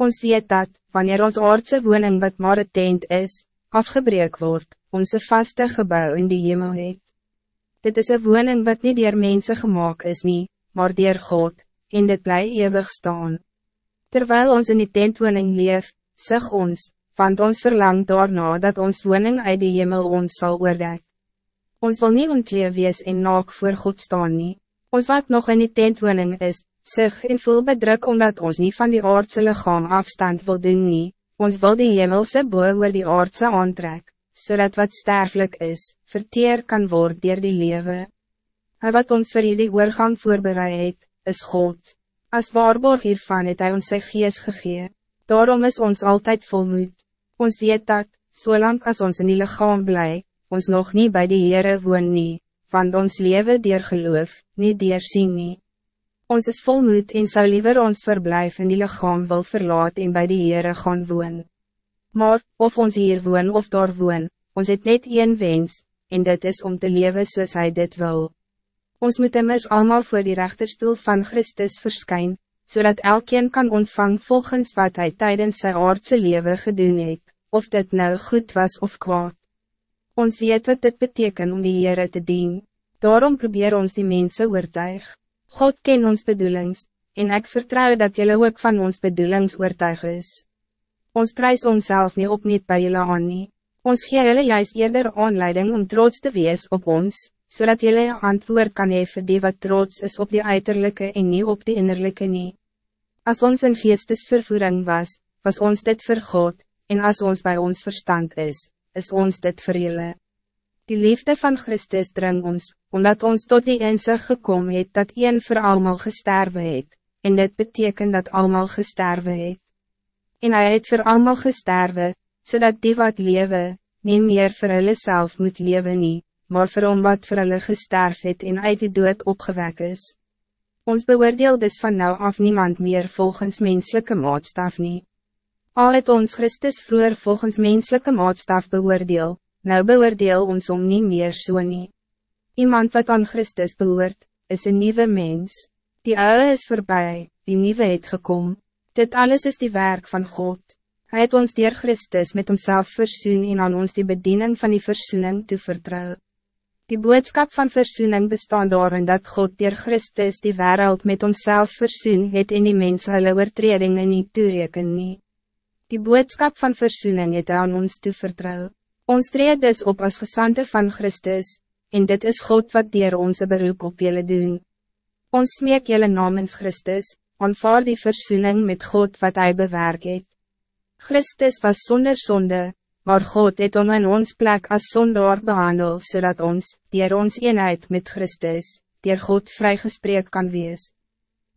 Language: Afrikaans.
Ons weet dat, wanneer ons aardse woning wat maar een tent is, afgebreek wordt, onze vaste gebouw in die hemel het. Dit is een woning wat niet door mensen gemaakt is nie, maar door God, en dit bly eeuwig staan. Terwijl ons in die tentwoning leef, zeg ons, want ons verlangt daarna dat ons woning uit die hemel ons zal oordek. Ons wil niet ontkleed wees en naak voor God staan nie. Ons wat nog in die tentwoning is, sig en voel bedruk omdat ons niet van die aardse lichaam afstand wil doen nie, ons wil die hemelse boe oor die aardse aantrek, zodat wat sterfelijk is, verteer kan worden door die lewe. Hij wat ons vir die oorgang voorbereid het, is God. As waarborg hiervan het hy ons sy gees gegee, daarom is ons altijd volmoed. Ons weet dat, zolang als ons in die lichaam bly, ons nog niet bij die Heere woon nie, want ons leven dier geloof, niet dier sien nie. Ons is volmoed en zou liever ons verblijf in die lichaam wil verlaat en bij die Heere gaan woon. Maar, of ons hier woon of daar woon, ons het net één wens, en dit is om te leven zoals hij dit wil. Ons moet immers allemaal voor die rechterstoel van Christus verschijnen, zodat elkeen kan ontvang volgens wat hij tijdens zijn aardse leven gedoen het, of dit nou goed was of kwaad. Ons weet wat dit betekent om die Heere te dienen. Daarom probeer ons die mensen oortuig. God ken ons bedoelings, en ik vertrouw dat jullie ook van ons bedoelings oortuig is. Ons prijs onszelf niet op niet bij jullie aan nie. Ons gee jullie juist eerder aanleiding om trots te wees op ons, zodat jullie een antwoord kan geven die wat trots is op die uiterlijke en niet op die innerlijke nie. Als ons een geestesvervoering was, was ons dit voor God, en als ons bij ons verstand is, is ons dit voor jullie. Die liefde van Christus dring ons, omdat ons tot die inzicht gekomen het dat een voor allemaal gesterwe het, en dit betekent dat allemaal gesterwe het. En hij het voor allemaal gesterwe, zodat die wat lewe, niet meer voor hulle zelf moet leven nie, maar voor om wat voor hulle gesterf het en uit die dood opgewek is. Ons beoordeel dus van nou af niemand meer volgens menselijke maatstaf nie. Al het ons Christus vroeger volgens menselijke maatstaf beoordeel, nou beoordeel ons om niet meer so nie. Iemand wat aan Christus behoort, is een nieuwe mens. Die oude is voorbij, die nieuwe het gekom. Dit alles is die werk van God. Hij het ons dier Christus met homself versoen en aan ons die bediening van die versoening te vertrouwen. Die boodschap van versoening bestaan daarin dat God dier Christus die wereld met homself versoen het en die mens hulle oortredingen nie toereken nie. Die boodschap van versoening het aan ons te vertrouwen. Ons treed dus op als gesante van Christus, en dit is God wat dier onze beroep op jullie doen. Ons smeek jullie namens Christus, aanvaar die verzoening met God wat hij bewerk het. Christus was zonder zonde, maar God het om in ons plek als zondaar behandel, zodat ons, dier ons eenheid met Christus, dier God vrygespreek kan wees.